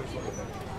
always look at that.